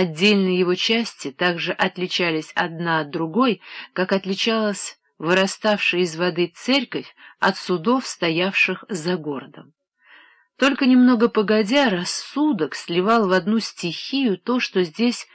Отдельные его части также отличались одна от другой, как отличалась выраставшая из воды церковь от судов, стоявших за городом. Только немного погодя, рассудок сливал в одну стихию то, что здесь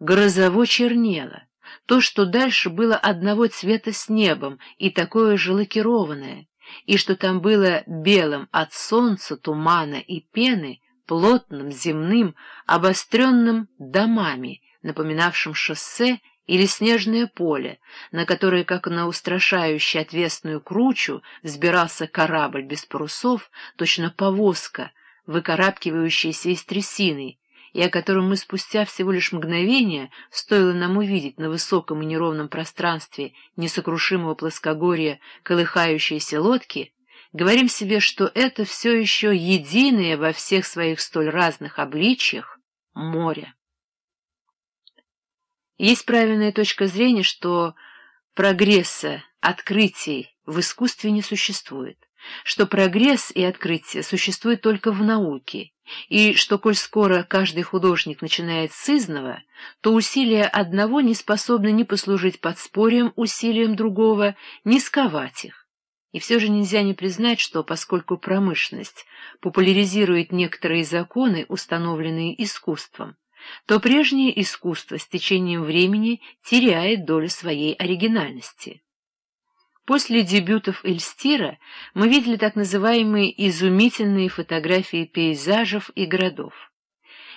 грозово чернело, то, что дальше было одного цвета с небом и такое же лакированное, и что там было белым от солнца, тумана и пены, плотным, земным, обостренным домами, напоминавшим шоссе или снежное поле, на которое, как на устрашающую отвесную кручу, взбирался корабль без парусов, точно повозка, выкарабкивающаяся из трясины, и о котором мы спустя всего лишь мгновение, стоило нам увидеть на высоком и неровном пространстве несокрушимого плоскогорья колыхающиеся лодки, говорим себе, что это все еще единое во всех своих столь разных обличьях море. Есть правильная точка зрения, что прогресса, открытий в искусстве не существует, что прогресс и открытие существуют только в науке, и что, коль скоро каждый художник начинает с изного, то усилия одного не способны ни послужить подспорьем усилиям другого, ни сковать их. И все же нельзя не признать, что поскольку промышленность популяризирует некоторые законы, установленные искусством, то прежнее искусство с течением времени теряет долю своей оригинальности. После дебютов Эльстира мы видели так называемые изумительные фотографии пейзажев и городов.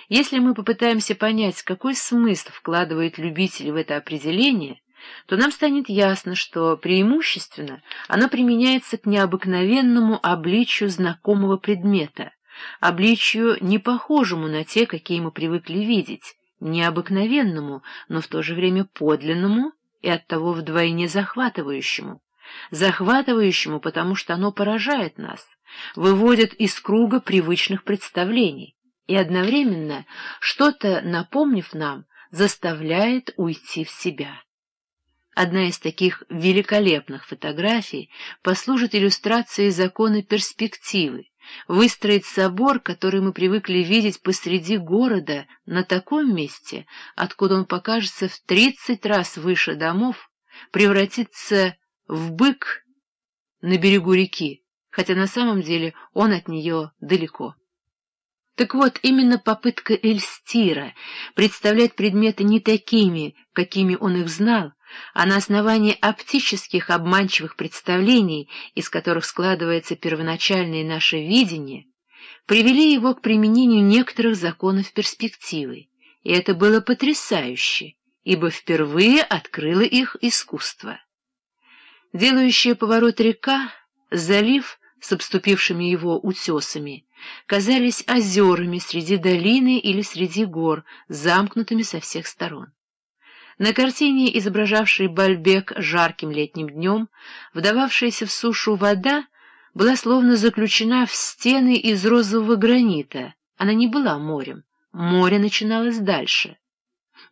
Если мы попытаемся понять, какой смысл вкладывает любитель в это определение, то нам станет ясно, что преимущественно оно применяется к необыкновенному обличию знакомого предмета, обличию не похожему на те, какие мы привыкли видеть, необыкновенному, но в то же время подлинному и оттого вдвойне захватывающему. Захватывающему, потому что оно поражает нас, выводит из круга привычных представлений и одновременно, что-то напомнив нам, заставляет уйти в себя. Одна из таких великолепных фотографий послужит иллюстрацией закона перспективы, выстроить собор, который мы привыкли видеть посреди города, на таком месте, откуда он покажется в тридцать раз выше домов, превратиться в бык на берегу реки, хотя на самом деле он от нее далеко. Так вот, именно попытка Эльстира представлять предметы не такими, какими он их знал, а на основании оптических обманчивых представлений, из которых складывается первоначальное наше видение, привели его к применению некоторых законов перспективы, и это было потрясающе, ибо впервые открыло их искусство. Делающая поворот река, залив с обступившими его утесами, казались озерами среди долины или среди гор, замкнутыми со всех сторон. На картине, изображавшей Бальбек жарким летним днем, вдававшаяся в сушу вода была словно заключена в стены из розового гранита. Она не была морем. Море начиналось дальше.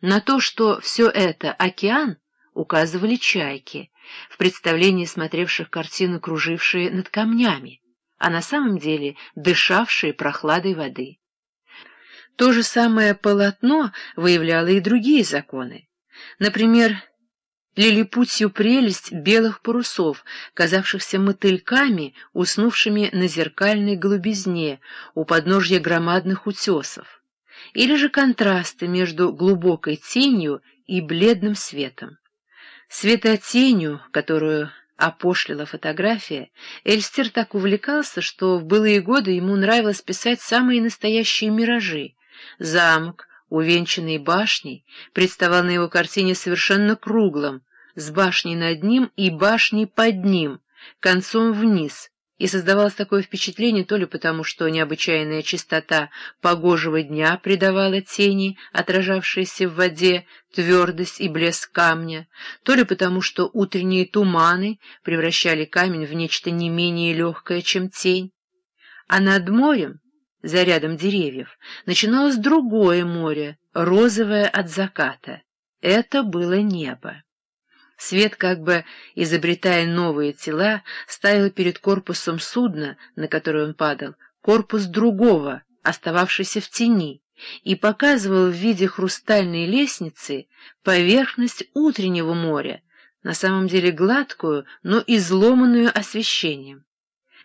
На то, что все это океан, указывали чайки, в представлении смотревших картину, кружившие над камнями, а на самом деле дышавшие прохладой воды. То же самое полотно выявляло и другие законы. Например, лилипутью прелесть белых парусов, казавшихся мотыльками, уснувшими на зеркальной голубизне у подножья громадных утесов, или же контрасты между глубокой тенью и бледным светом. Светотенью, которую опошлила фотография, Эльстер так увлекался, что в былые годы ему нравилось писать самые настоящие миражи — замок, увенчанный башней, представал на его картине совершенно круглым, с башней над ним и башней под ним, концом вниз, и создавалось такое впечатление то ли потому, что необычайная чистота погожего дня придавала тени, отражавшейся в воде, твердость и блеск камня, то ли потому, что утренние туманы превращали камень в нечто не менее легкое, чем тень. А над морем за рядом деревьев, начиналось другое море, розовое от заката. Это было небо. Свет, как бы изобретая новые тела, ставил перед корпусом судна, на которое он падал, корпус другого, остававшийся в тени, и показывал в виде хрустальной лестницы поверхность утреннего моря, на самом деле гладкую, но изломанную освещением.